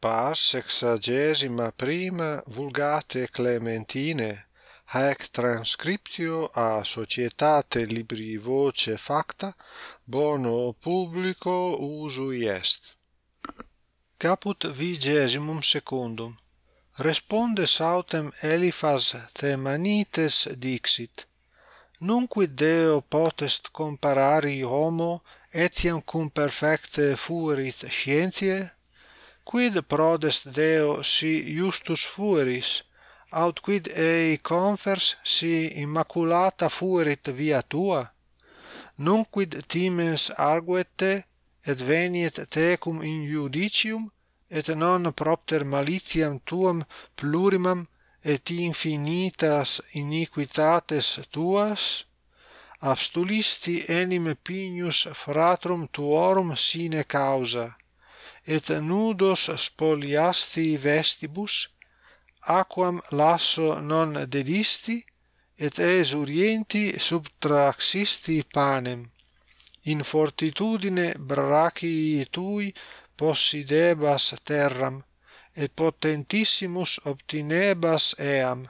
pars sexagesima prima vulgate Clementine haec transcriptio a societate libri voce facta bono publico usui est. Caput vigesimum secundum. Responde sautem Eliphas Themanites dixit. Nunquid Deo potest comparari homo etiam cum perfecte fuerit scientiae quid prodest Deo si justus fueris, aut quid ei confers si immaculata fuerit via tua? Nunquid timens arguete, et veniet tecum in judicium, et non propter malitiam tuam plurimam et infinitas iniquitates tuas? Abstulisti enim pignus fratrum tuorum sine causa, et nudos spoliasti vestibus aquam lasso non dedisti et esurienti subtraxisti panem. In fortitudine brachii tui possidebas terram et potentissimus obtinebas eam.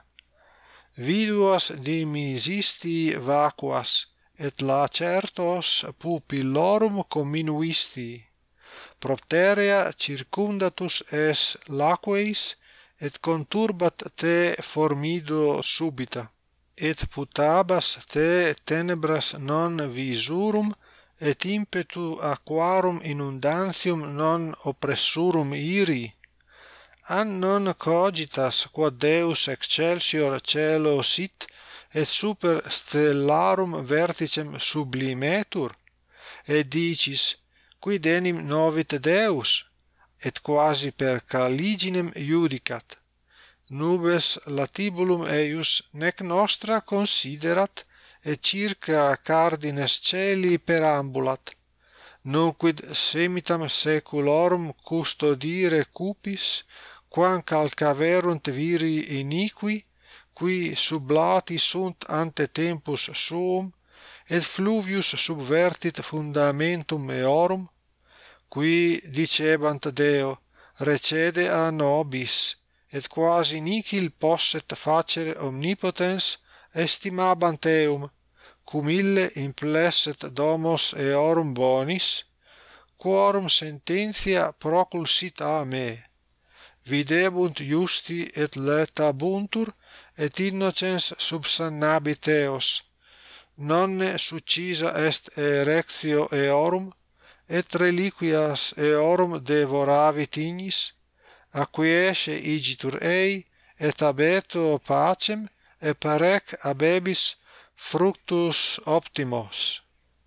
Viduos dimisisti vacuas et lacertos pupillorum comminuisti propterea circundatus es laqueis et conturbat te formido subita et putabas te tenebras non visurum et impetu aquarum inundantium non oppressurum iri. An non cogitas quod deus excelsior celo sit et super stellarum verticem sublimetur et dicis quid enim novit Deus, et quasi per caliginem iudicat. Nubes latibulum eius nec nostra considerat, et circa cardines celi perambulat. Nunquid semitam saeculorum custodire cupis, quam calcaverunt viri iniqui, qui sublati sunt ante tempus suum, et fluvius subvertit fundamentum eorum qui dicebant Deo recede a nobis et quasi nihil posset facere omnipotens estimabant eum cum ille implesset domos eorum bonis quorum sententia proculsit a me videbunt justi et letabuntur et innocens subsannabit eos nonne succisa est erectio eorum? Et reliquias eorum devoravit ignis acquiesce igitur ei et abeto pacem et parec abebis fructus optimos.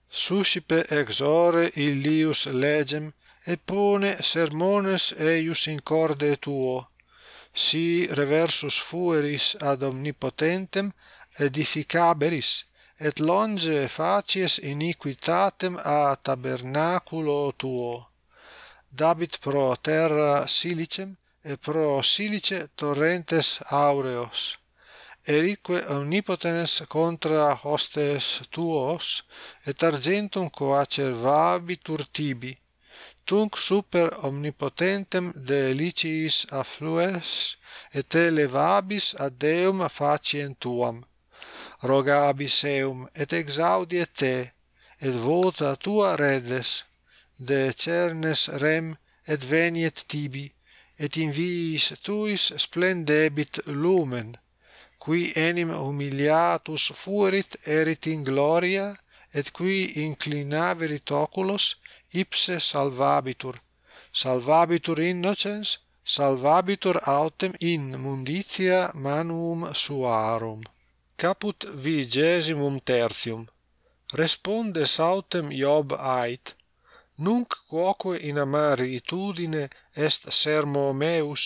Suscipe ex ore illius legem et pone sermones eius in corde tuo. Si reversus fueris ad omnipotentem edificaberis et longe facies iniquitatem a tabernaculo tuo. Dabit pro terra silicem et pro silice torrentes aureos. Erique omnipotens contra hostes tuos et argentum coacervabitur tibi tunc super omnipotentem deliciis afflues et elevabis ad Deum faciem tuam rogabis eum et exaudie te et vota tua redes de cernes rem et veniet tibi et in viis tuis splendebit lumen qui enim humiliatus fuerit erit in gloria et qui inclinaverit oculos ipse salvabitur salvabitur innocens salvabitur autem in munditia manuum suarum caput vigesimum tertium. Responde sautem Job ait nunc quoque in amaritudine est sermo meus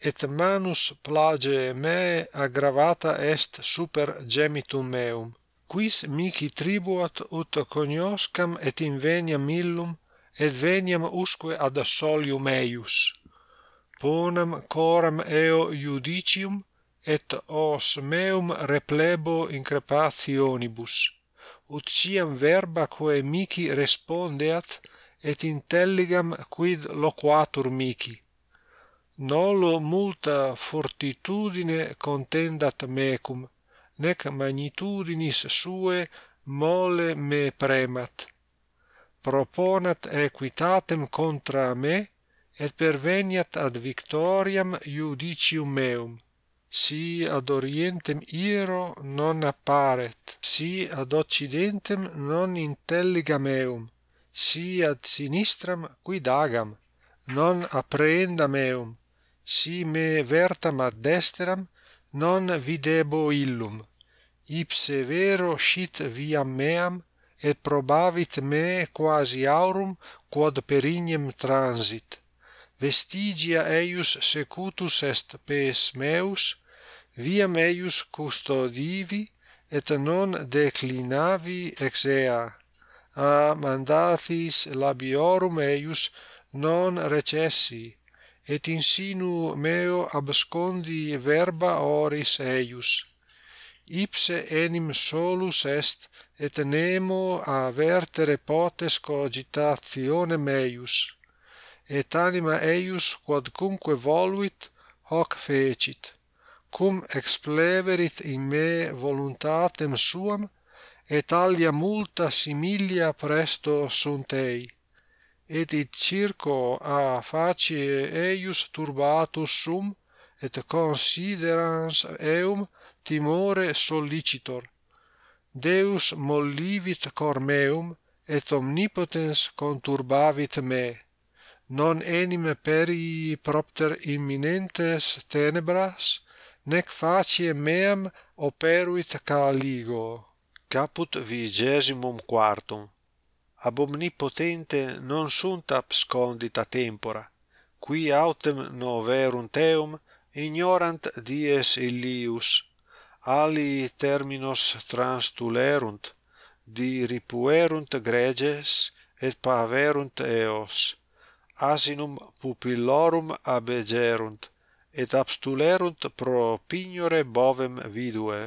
et manus plage me aggravata est super gemitum meum. Quis mihi tribuat ut cognoscam et inveniam illum et veniam usque ad solium eius ponam coram eo judicium et os meum replebo increpationibus ut ciam verba quae mihi respondeat et intelligam quid loquatur mihi nolo multa fortitudine contendat mecum nec magnitudinis suae mole me premat. Proponat equitatem contra me et perveniat ad victoriam iudicium meum si ad orientem iro non apparet, si ad occidentem non intelligam meum, si ad sinistram quidagam, non apprehendam meum, si me vertam ad destram, non videbo illum. Ipse vero scit viam meam, et probavit me quasi aurum quod per ignem transit vestigia eius secutus est pes meus, via meius custodivi, et non declinavi ex ea, a mandatis labiorum eius non recessi, et in sinu meo abscondi verba oris eius. Ipse enim solus est, et nemo a vertere potes cogitatione meius et anima eius quodcumque voluit hoc fecit cum expleverit in me voluntatem suam et alia multa similia presto sunt ei et id circo a facie eius turbatus sum et considerans eum timore sollicitor deus mollivit cor meum et omnipotens conturbavit me non enim peri propter imminentes tenebras, nec facie meam operuit caligo. Caput vigesimum quartum. Ab omnipotente non sunt abscondita tempora, qui autem noverunt eum, ignorant dies illius, ali terminos transtulerunt, di ripuerunt greges, et paverunt eos, asinum pupillorum abegerunt et abstulerunt pro pignore bovem vidue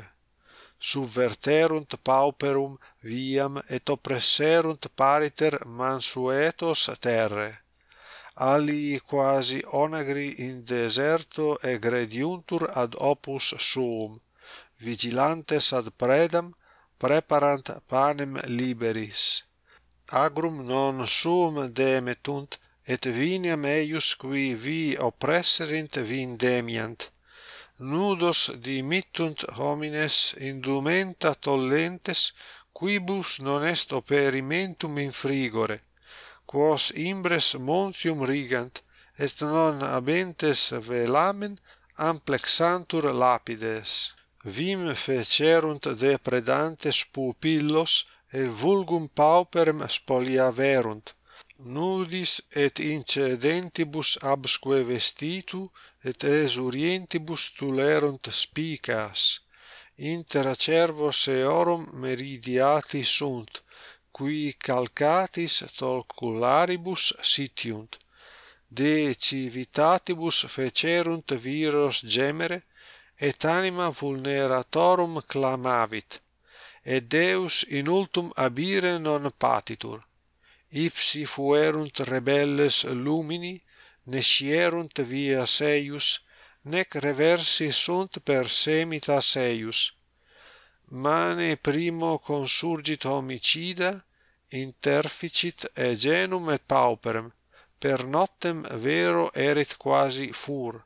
subverterunt pauperum viam et oppresserunt pariter mansuetos terre. Alii quasi onagri in deserto egrediuntur ad opus suum vigilantes ad predam preparant panem liberis. Agrum non suum demetunt et viniam eius qui vi oppresserint vindemiant nudos dimittunt homines indumenta tollentes quibus non est operimentum in frigore quos imbres montium rigant et non abentes velamen amplexantur lapides. Vim fecerunt depredantes pupillos et vulgum pauperem spoliaverunt nudis et incedentibus absque vestitu et esurientibus tulerunt spicas. Inter acervos eorum meridiati sunt qui calcatis tolcularibus sitiunt. De civitatibus fecerunt viros gemere et anima vulneratorum clamavit. Et Deus in ultum abire non patitur ipsi fuerunt rebelles lumini nescierunt via seius nec reversi sunt per semita seius. Mane primo consurgit homicida interficit e genum et pauperem per noctem vero erit quasi fur.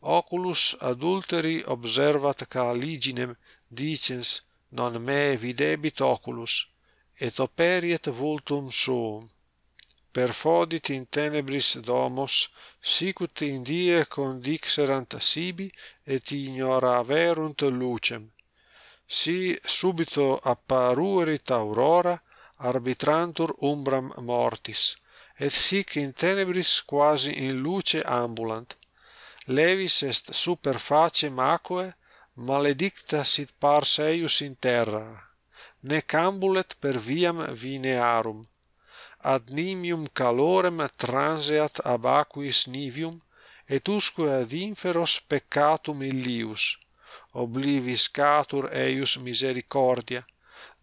Oculus adulteri observat caliginem dicens non me videbit oculus et operiet vultum suum. Perfodit in tenebris domos sicut in die condixerant sibi et ignoraverunt lucem. Si subito apparuerit aurora arbitrantur umbram mortis et sic in tenebris quasi in luce ambulant. Levis est super facem aquae maledicta sit pars eius in terra nec ambulet per viam vinearum. Ad nimium calorem transeat ab aquis nivium et usque ad inferos peccatum illius. Obliviscatur eius misericordia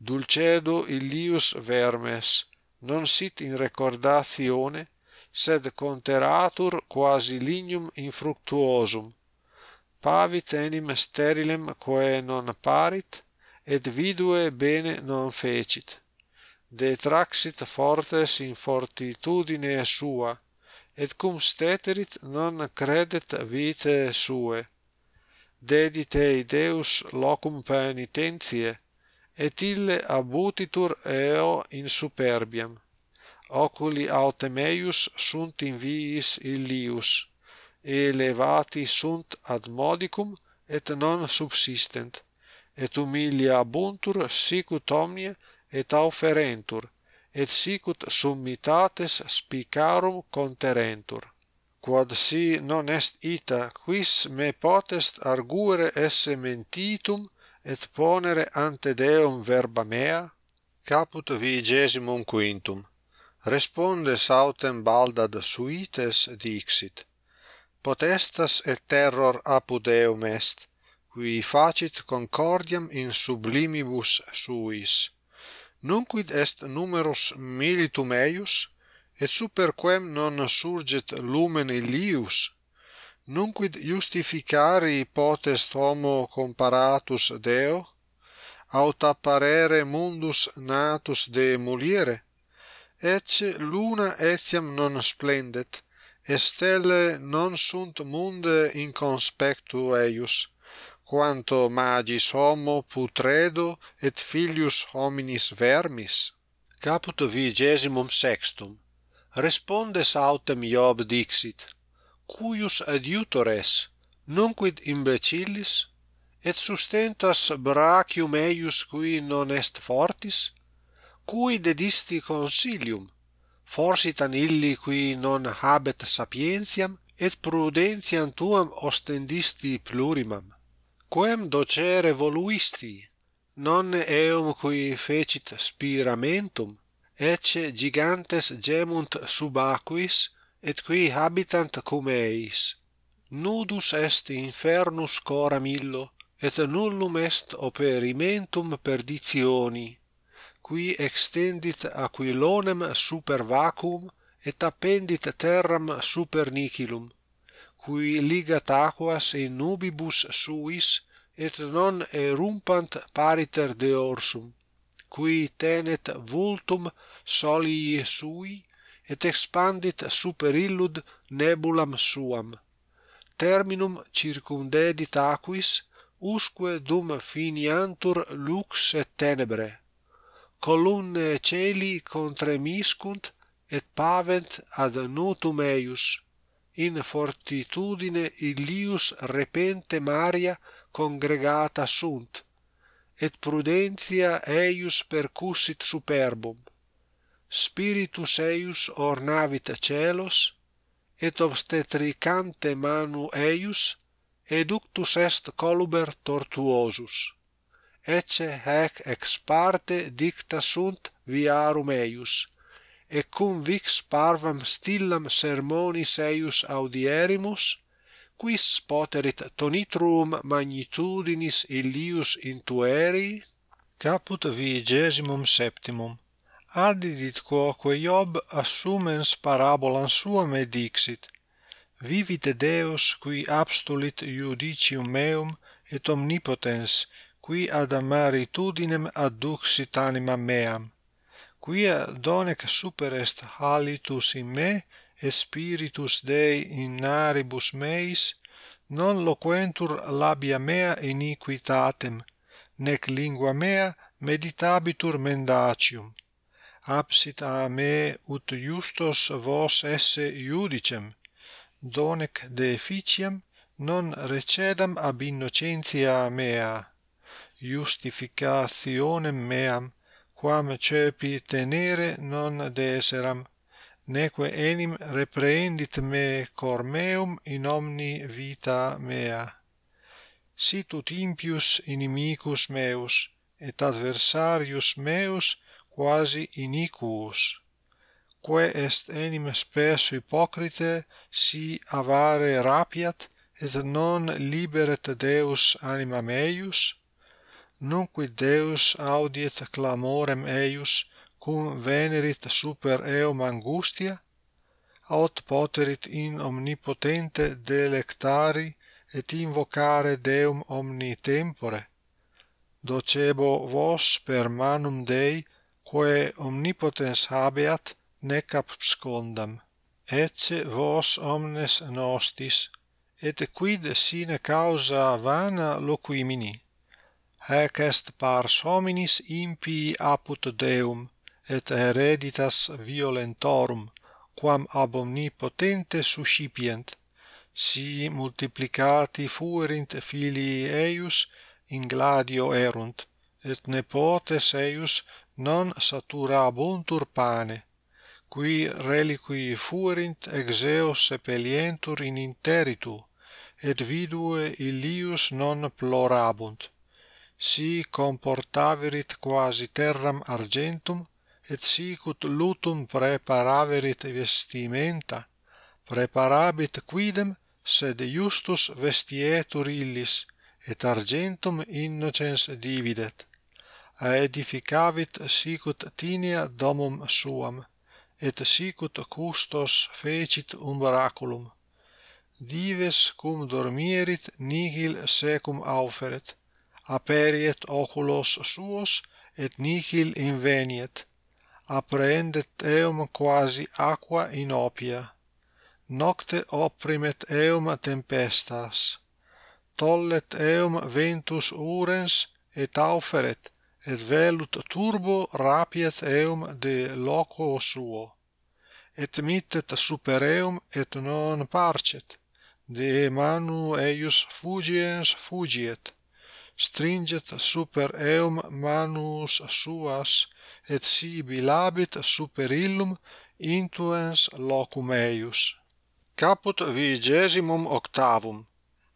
dulcedo illius vermes non sit in recordatione sed conteratur quasi lignum infructuosum. Pavit enim sterilem quae non parit et vidue bene non fecit. Detraxit fortes in fortitudine sua et cum steterit non credet vitae suae dedit ei Deus locum penitentiae et ille abutitur eo in superbiam oculi autem meius sunt in viis illius elevati sunt ad modicum et non subsistent et humilia abuntur sicut omnia et auferentur et sicut summitates spicarum conterentur. Quod si non est ita quis me potest arguere esse mentitum et ponere ante deum verba mea? Caput vigesimum quintum. Responde sautem baldad suites dixit. Potestas et terror apud eum est qui facit concordiam in sublimibus suis. Nunquid est numerus militum eius et super quem non surget lumen illius nunquid justificari potest homo comparatus deo aut apparere mundus natus de muliere ecce luna etiam non splendet et stelle non sunt munde in conspectu eius quanto magis homo putredo et filius hominis vermis. Caput vigesimum sextum. Respondes autem Iob dixit cuius adiutores nunquid imbecillis et sustentas brachium eius qui non est fortis? Cui dedisti consilium forsitan illi qui non habet sapientiam et prudentiam tuam ostendisti plurimam? quem docere voluisti non eum qui fecit spiramentum ecce gigantes gemunt sub aquis et qui habitant cum eis. Nudus est infernus coram illo et nullum est operimentum perditioni qui extendit aquilonem super vacuum et appendit terram super nihilum qui ligat aquas in nubibus suis et non erumpant pariter de orsum qui tenet vultum solii sui et expandit super illud nebulam suam. Terminum circumdedit aquis usque dum finiantur lux et tenebre. Columnae celi contremiscunt et pavent ad nutum eius in fortitudine illius repente Maria congregata sunt, et prudentia eius percussit superbum. Spiritus eius ornavit celos, et obstetricante manu eius, eductus est coluber tortuosus. Ecce hec ex parte dicta sunt viarum eius, et cum vix parvam stillam sermonis eius audierimus, quis poterit tonitrum magnitudinis illius intueri? Caput vigesimum septimum. addidit quoque Job assumens parabolan suam et dixit, Vivite Deus qui abstulit judicium meum et omnipotens, qui ad amaritudinem adduxit animam meam quia donec super est halitus in me et spiritus Dei in naribus meis non loquentur labia mea iniquitatem nec lingua mea meditabitur mendacium. Absit a me ut justos vos esse iudicem donec deficiam non recedam ab innocentia mea justificationem meam quam cepi tenere non deseram neque enim reprehendit me cor meum in omni vita mea. Sit ut impius inimicus meus et adversarius meus quasi iniquus. Quae est enim spes hypocrite si avare rapiat et non liberet deus anima meius nunque Deus audiet clamorem eius cum venerit super eum angustia? Aut poterit in omnipotente delectari et invocare Deum omni tempore docebo vos per manum Dei quae omnipotens habeat nec abscondam. Ecce vos omnes nostis et quid sine causa vana loquimini? hac est pars hominis impii apud Deum, et hereditas violentorum, quam ab omnipotente suscipient. Si multiplicati fuerint filii eius, in gladio erunt, et nepotes eius non saturabuntur pane, qui reliqui fuerint ex eo sepelientur in interitu, et vidue illius non plorabunt si comportaverit quasi terram argentum et sicut lutum preparaverit vestimenta preparabit quidem sed iustus vestietur illis et argentum innocens dividet. Aedificavit sicut tinea domum suam et sicut custos fecit umbraculum. Dives cum dormierit nihil secum auferet aperiet oculos suos et nihil inveniet. Apprehendet eum quasi aqua in opia nocte opprimet eum tempestas. Tollet eum ventus urens et auferet et velut turbo rapiet eum de loco suo. Et mittet super eum et non parcet de manu eius fugiens fugiet stringet super eum manus suas et sibi labit super illum intuens locum eius. Caput vigesimum octavum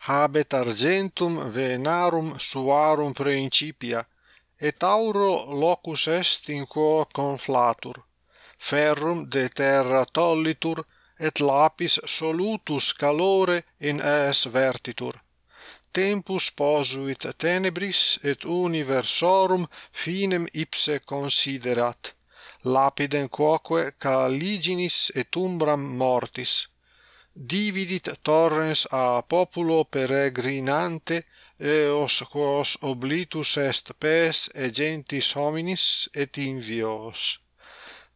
habet argentum venarum suarum principia et auro locus est in quo conflatur ferrum de terra tollitur et lapis solutus calore in es vertitur tempus posuit tenebris et universorum finem ipse considerat lapidem quoque caliginis et umbram mortis. Dividit torrens a populo peregrinante eos quos oblitus est pes et gentis hominis et invios.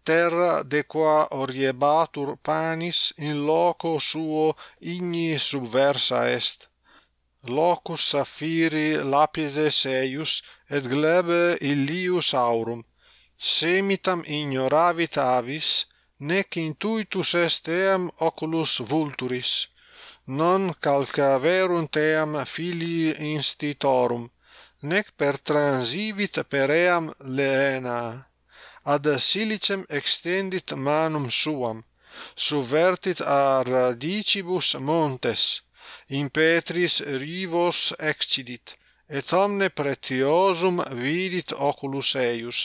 Terra de qua oriebatur panis in loco suo igni subversa est locus saphiri lapides eius et glebe illius aurum. Semitam ignoravit avis nec intuitus est eam oculus vulturis non calcaverunt eam filii institorum nec per transivit per eam leena ad silicem extendit manum suam subvertit a radicibus montes in Petris rivos excidit, et omne pretiosum vidit oculus eius.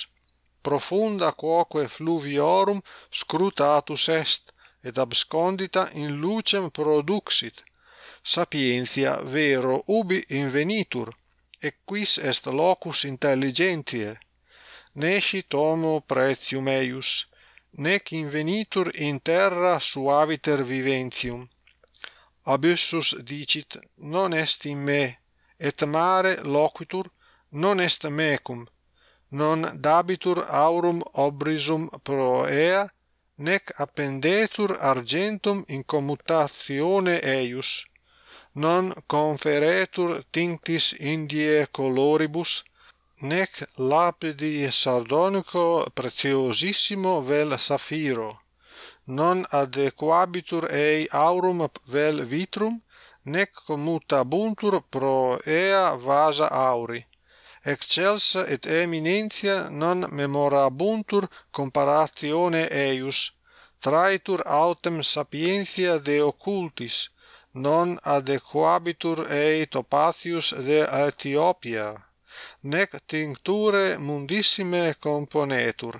Profunda quoque fluviorum scrutatus est, et abscondita in lucem produxit. Sapientia vero ubi invenitur, et quis est locus intelligentiae Nescit homo pretium eius, nec invenitur in terra suaviter viventium abyssus dicit non est in me et mare loquitur non est mecum non dabitur aurum obrisum pro ea nec appendetur argentum in commutatione eius non conferetur tinctis indie coloribus nec lapidi sardonico preciosissimo vel safiro non adequabitur ei aurum vel vitrum nec commutabuntur pro ea vasa auri. Excelsa et eminentia non memorabuntur comparatione eius traitur autem sapientia de occultis non adequabitur ei topathius de Ethiopia nec tincture mundissime componetur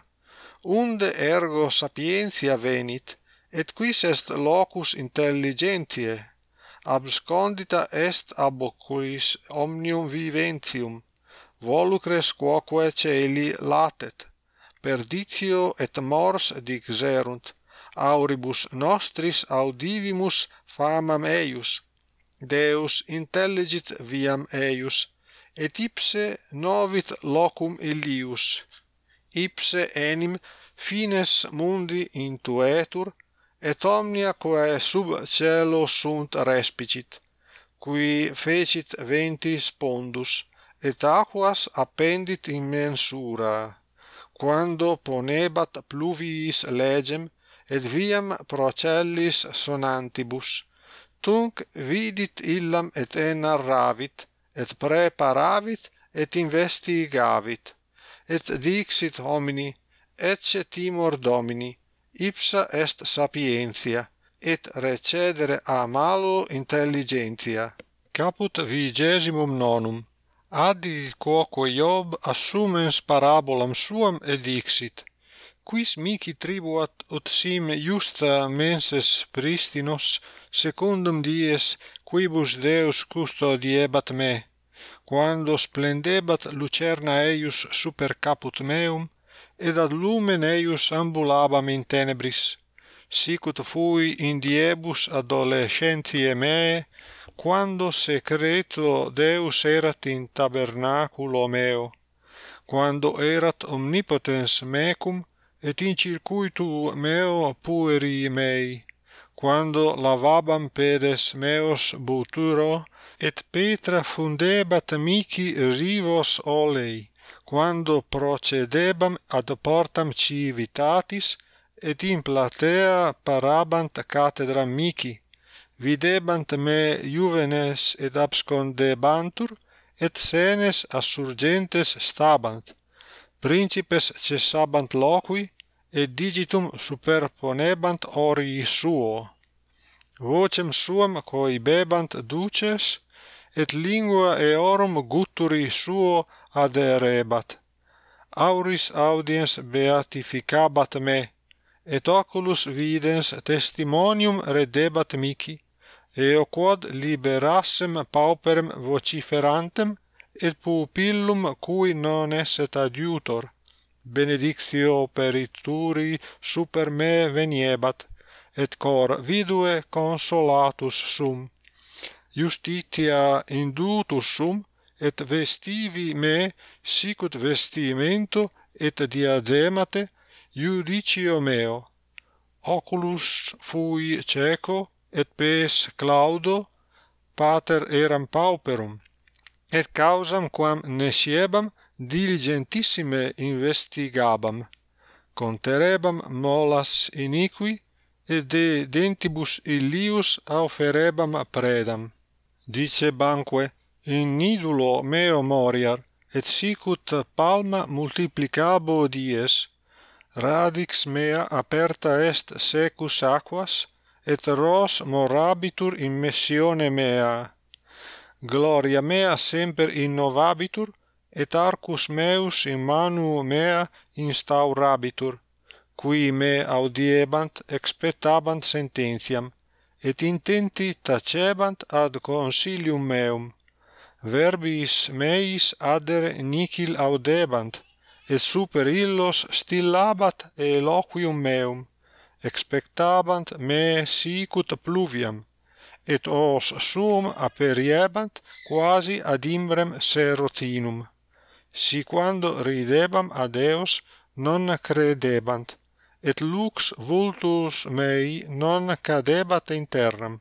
und ergo sapientia venit et quis est locus intelligentiae abscondita est ab oculis omnium viventium volucres quoque celi latet perditio et mors dixerunt auribus nostris audivimus famam eius deus intelligit viam eius et ipse novit locum illius ipse enim fines mundi intuetur et omnia quae sub cielo sunt respicit qui fecit ventis pondus et aquas appendit in mensura quando ponebat pluviis legem et viam procellis sonantibus tunc vidit illam et enarravit et preparavit et investigavit et dixit homini ecce timor domini ipsa est sapientia et recedere a malo intelligentia. Caput vigesimum nonum addit quoque Job assumens parabolam suam et dixit quis mihi tribuat ut sim justa menses pristinos secundum dies quibus Deus custodiebat me quando splendebat lucerna eius super caput meum, et ad lumen eius ambulabam in tenebris, sicut fui in diebus adolescentiae meae, quando secreto Deus erat in tabernaculo meo, quando erat omnipotens mecum, et in circuitu meo pueri mei, quando lavabam pedes meos buturo, et Petra fundebat mihi rivos olei, quando procedebam ad portam civitatis, et in platea parabant cathedram mihi videbant me juvenes et abscondebantur, et senes assurgentes stabant. Principes cessabant loqui, et digitum superponebant ori suo. Vocem suam coibebant duces, et lingua eorum gutturi suo aderebat. Auris audiens beatificabat me et oculus videns testimonium redebat mihi eo quod liberassem pauperem vociferantem et pupillum cui non esset adiutor benedictio perituri super me veniebat et cor vidue consolatus sum justitia indutus sum et vestivi me sicut vestimento et diademate iudicio meo. Oculus fui cieco et pes claudo pater eram pauperum et causam quam nesciebam diligentissime investigabam. Conterebam molas iniqui et de dentibus illius auferebam predam dice banque, in nidulo meo moriar, et sicut palma multiplicabo dies, radix mea aperta est secus aquas, et ros morabitur in messione mea. Gloria mea semper innovabitur, et arcus meus in manu mea instaurabitur, qui me audiebant expectabant sententiam, et intenti tacebant ad consilium meum. Verbis meis adere nihil audebant et super illos stillabat eloquium meum expectabant me sicut pluviam et os sum aperiebant quasi ad imbrem serotinum si quando ridebam ad eos non credebant et lux vultus mei non cadebat interam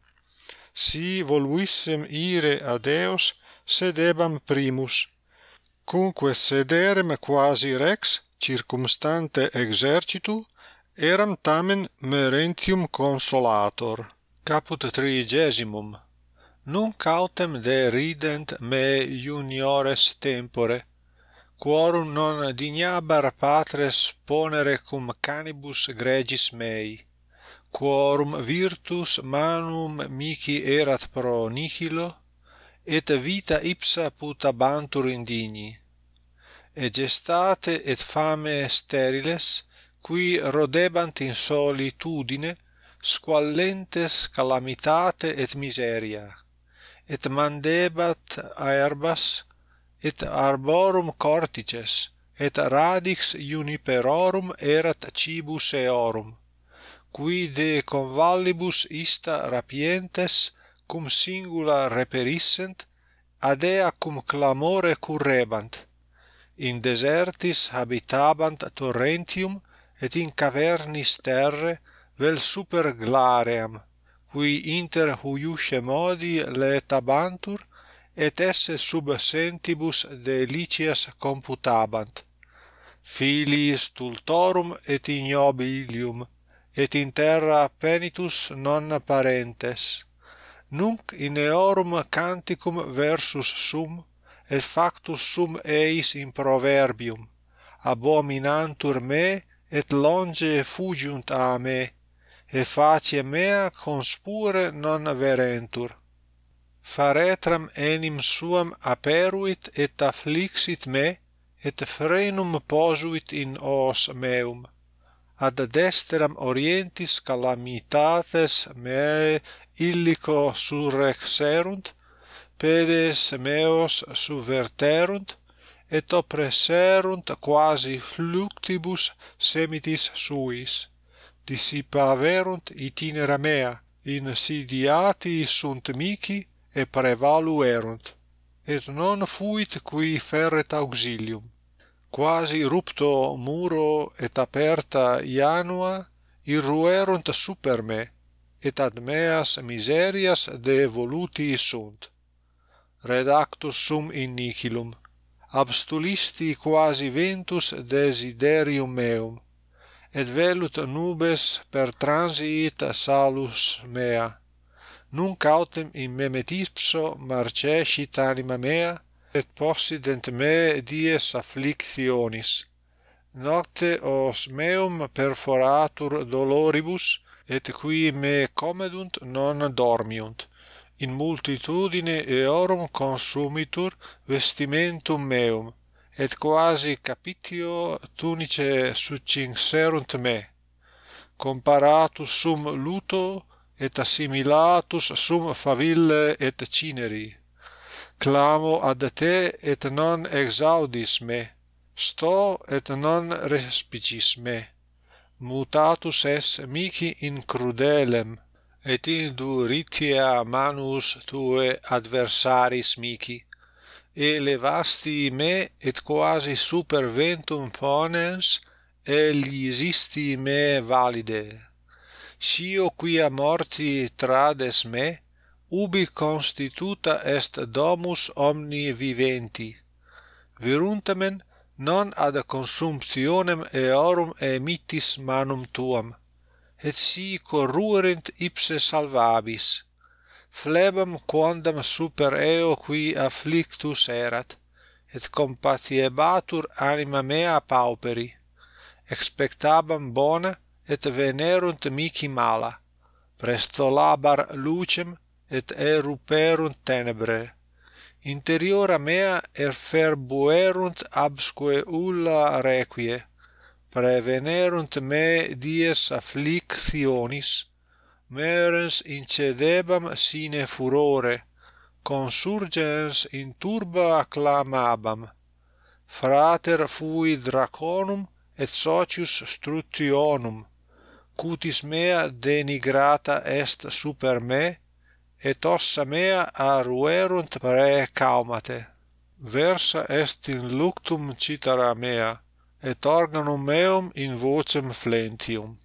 si voluissem ire ad eos sedebam primus. Cumque sederem quasi rex circumstante exercitu eram tamen merentium consolator. Caput trigesimum nunc autem de rident me juniores tempore quorum non dignabar patres ponere cum canibus gregis mei. Quorum virtus manum mihi erat pro nihilo et vita ipsa putabantur indigni. Et gestate et fame steriles qui rodebant in solitudine squallentes calamitate et miseria. Et mandebat aerbas et arborum cortices et radix juniperorum erat cibus eorum qui de convallibus ista rapientes cum singula reperissent adea cum clamore currebant in desertis habitabant torrentium et in cavernis terre vel super glaream qui inter huiusce modi laetabantur et esse sub sentibus delicias computabant. Filiis stultorum et ignobilium et in terra penitus non parentes. Nunc in eorum canticum versus sum et factus sum eis in proverbium. Abominantur me et longe fugiunt a me et facie mea conspure non verentur faretram enim suam aperuit et afflixit me et frenum posuit in os meum. Ad destram orientis calamitates me illico surrexerunt pedes meos subverterunt et oppresserunt quasi fluctibus semitis suis. Dissipaverunt itinera mea insidiati sunt mici e prevaluerunt, et non fuit qui ferret auxilium. Quasi rupto muro et aperta ianua irruerunt super me, et ad meas miserias devoluti sunt. Redactus sum in nihilum, abstulisti quasi ventus desiderium meum, et velut nubes per transit salus mea nunc autem in memetipso ipso marcescit anima mea, et possident me dies afflictionis. Nocte os meum perforatur doloribus, et qui me comedunt non dormiunt. In multitudine eorum consumitur vestimentum meum, et quasi capitio tunice succinserunt me. Comparatus sum luto et assimilatus sum faville et cineri. Clamo ad te et non exaudis me. Sto et non respicis me. Mutatus es mihi in crudelem. Et induritia manus tue adversaris mihi. Levasti me et quasi super ventum ponens elisisti me valide sio quia morti trades me ubi constituta est domus omni viventi. Viruntamen non ad consumptionem eorum emittis manum tuam et si corruerent ipse salvabis. Flebam quondam super eo qui afflictus erat et compatiebatur anima mea pauperi. Expectabam bona et venerunt mihi mala prestolabar lucem et eruperunt tenebre. Interiora mea erferbuerunt absque ulla requie prevenerunt me dies afflictionis merens incedebam sine furore consurgens in turba acclamabam. Frater fui draconum et socius strutionum cutis mea denigrata est super me et ossa mea aruerunt pre caumate. Versa est in luctum citara mea et organum meum in vocem flentium.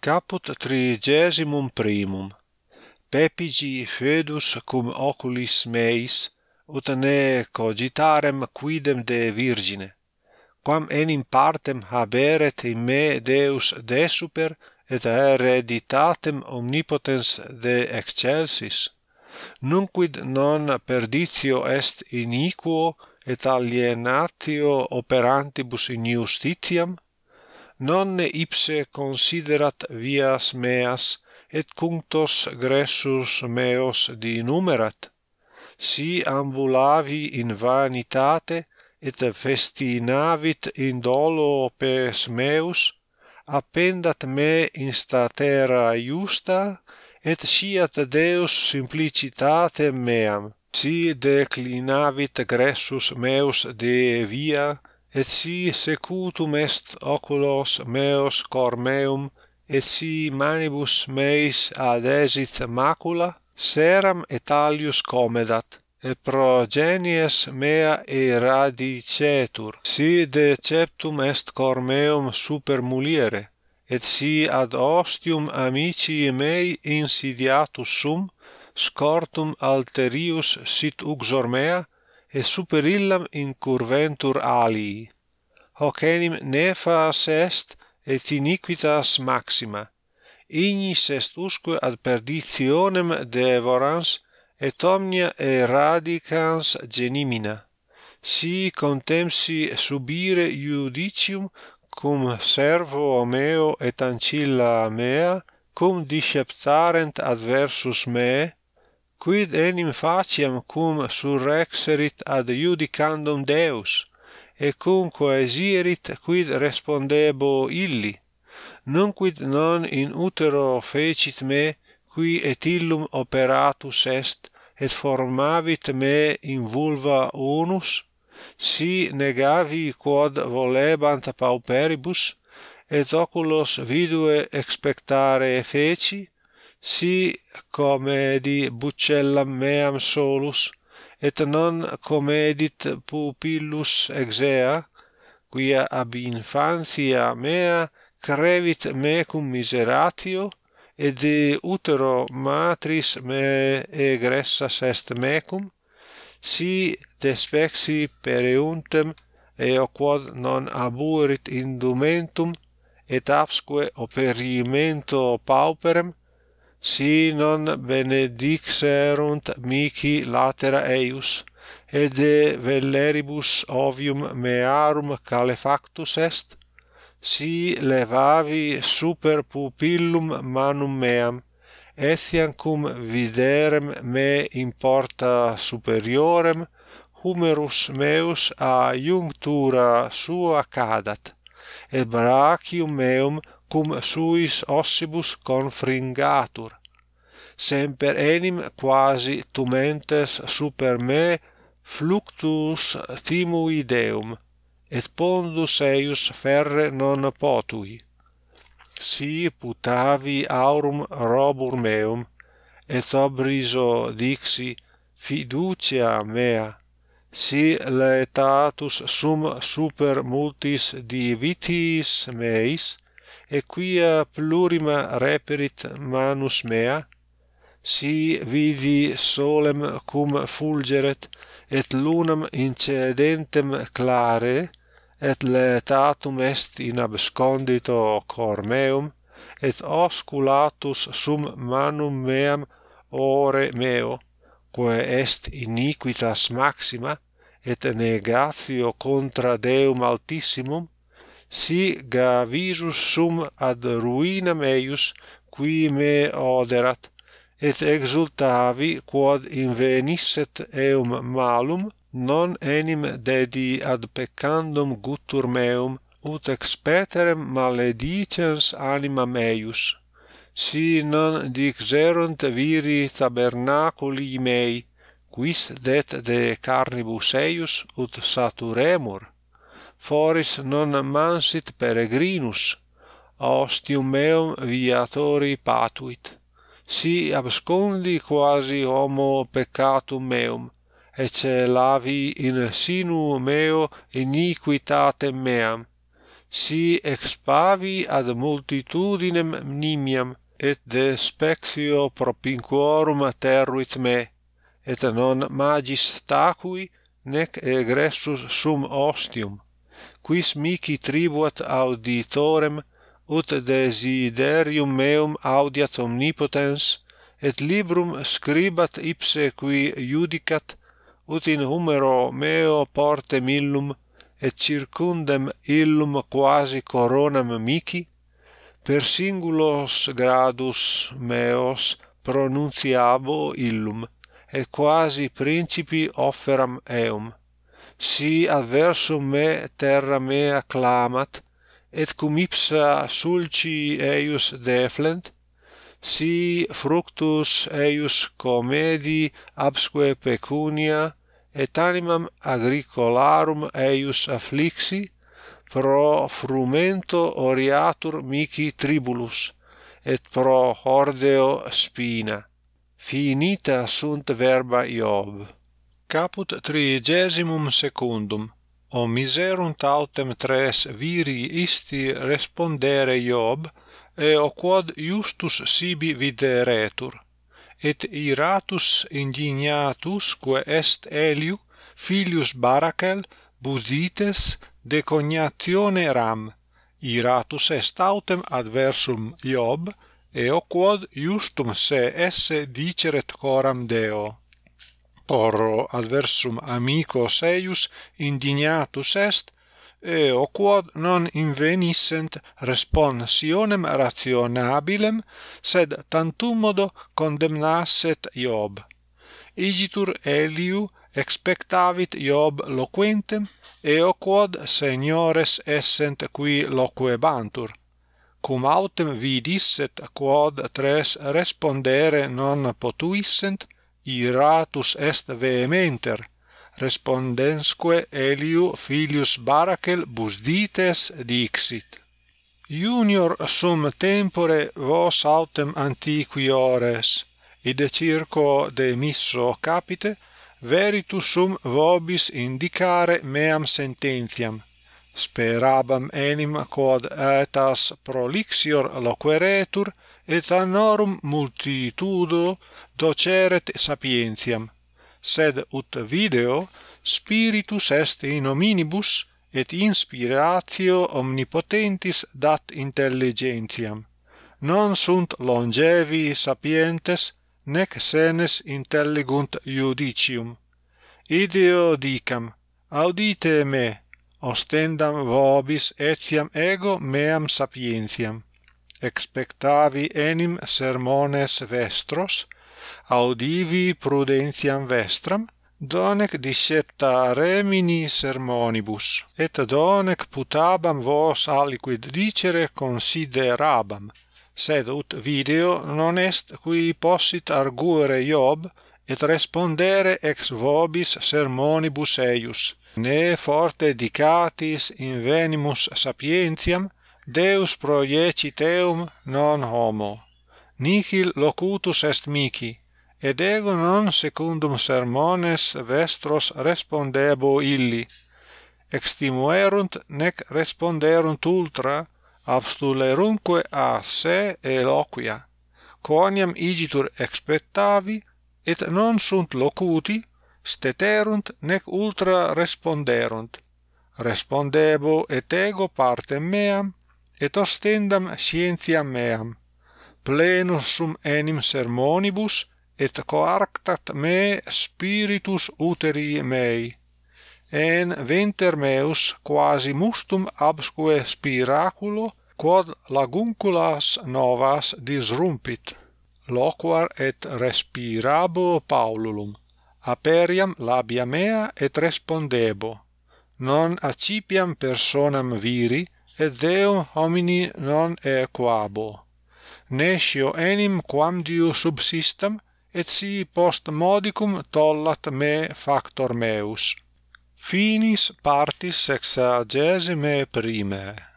Caput trigesimum primum. Pepigi fedus cum oculis meis ut ne cogitarem quidem de virgine. Quam enim partem haberet in me deus de super et hereditatem omnipotens de excelsis. Nunquid non perditio est iniquo et alienatio operantibus in justitiam? Non ipse considerat vias meas et cunctos gressus meos dinumerat? Si ambulavi in vanitate et festinavit in dolo pes meus appendat me in statera iusta et siat Deus simplicitate meam. Si declinavit gressus meus de via et si secutum est oculos meos cor meum et si manibus meis adesit macula seram et alius comedat e progenies mea eradicetur si deceptum est cor meum super muliere et si ad ostium amici mei insidiatus sum scortum alterius sit uxor mea et super illam incurventur alii. Hoc enim nefas est et iniquitas maxima. Ignis est usque ad perditionem devorans et omnia e radicans genimina. Si contempsi subire iudicium cum servo meo et ancilla mea cum disceptarent adversus me quid enim faciam cum surrexerit ad iudicandum Deus et cum coesierit quid respondebo illi? Non quid non in utero fecit me qui et illum operatus est et formavit me in vulva unus si negavi quod volebant pauperibus et oculos vidue expectare feci si comedi buccellam meam solus et non comedit pupillus exea quia ab infantia mea crevit mecum miseratio et de utero matris me egressas est mecum si despexi pereuntem eo quod non abuerit indumentum et absque operimento pauperem si non benedixerunt mihi latera eius et de velleribus ovium mearum calefactus est si levavi super pupillum manum meam etiam cum viderem me in porta superiorem humerus meus a iunctura sua cadat et brachium meum cum suis ossibus confringatur. Semper enim quasi tumentes super me fluctus timui deum et pondus eius ferre non potui. Si putavi aurum robur meum et obriso dixi fiducia mea si laetatus sum super multis divitis meis e quia plurima reperit manus mea si vidi solem cum fulgeret et lunam incedentem clare et laetatum est in abscondito cor meum et osculatus sum manum meam ore meo quae est iniquitas maxima et negatio contra Deum altissimum si gavisus sum ad ruinam eius qui me oderat et exultavi quod invenisset eum malum non enim dedi ad peccandum guttur meum ut ex peterem maledicens anima meius si non dixerunt viri tabernaculi mei quis det de carnibus eius ut saturemur. Foris non mansit peregrinus ostium meum viatori patuit. Si abscondi quasi homo peccatum meum et lavi in sinu meo iniquitatem meam. Si expavi ad multitudinem nimiam et de spectio propinquorum terruit me et non magis tacui nec egressus sum ostium quis mihi tribuat auditorem ut desiderium meum audiat omnipotens et librum scribat ipse qui judicat ut in humero meo porte millum et circundem illum quasi coronam mihi per singulos gradus meos pronunciabo illum et quasi principi offeram eum. Si adversum me terra mea clamat et cum ipsa sulci eius deflent si fructus eius comedi absque pecunia et animam agricolarum eius afflixi pro frumento oriatur mihi tribulus et pro hordeo spina. Finita sunt verba Iob. Caput trigesimum secundum o miserunt autem tres viri isti respondere Job, o quod justus sibi videretur, et iratus indignatusque est Eliu, filius Baracel, Busites, decognatione Ram, iratus est autem adversum Job, o quod justum se esse diceret coram Deo porro adversum amicos eius indignatus est eo quod non invenissent responsionem rationabilem sed tantum modo condemnasset Iob igitur Eliu expectavit Iob loquentem eo quod seniores essent qui loquebantur. Cum autem vidisset quod tres respondere non potuissent iratus est vehementer, respondensque Eliu filius Barakel busdites dixit. Junior sum tempore vos autem antiquiores, id circo de misso capite, veritus sum vobis indicare meam sententiam, sperabam enim quod aetas prolixior loqueretur et anorum multitudo doceret sapientiam. Sed ut video spiritus est in hominibus et inspiratio omnipotentis dat intelligentiam. Non sunt longevi sapientes nec senes intellegunt judicium. Ideo dicam audite me ostendam vobis etiam ego meam sapientiam. Expectavi enim sermones vestros audivi prudentiam vestram donec discepta remini sermonibus et donec putabam vos aliquid dicere considerabam. Sed ut video non est qui possit arguere Job et respondere ex vobis sermonibus eius ne forte dicatis invenimus sapientiam Deus proiecit eum non homo. Nihil locutus est mihi et ego non secundum sermones vestros respondebo illi. Extimuerunt nec responderunt ultra abstulerunque a se eloquia. Quoniam igitur expectavi et non sunt locuti steterunt nec ultra responderunt. Respondebo et ego partem meam et ostendam scientiam meam. Plenus sum enim sermonibus et coarctat me spiritus uteri mei. En venter meus quasi mustum absque spiraculo quod lagunculas novas disrumpit. Loquar et respirabo paululum aperiam labia mea et respondebo. Non acipiam personam viri et deo homini non equabo nescio enim quamdiu subsistam et si post modicum tollat me factor meus. Finis partis sexagesime prime.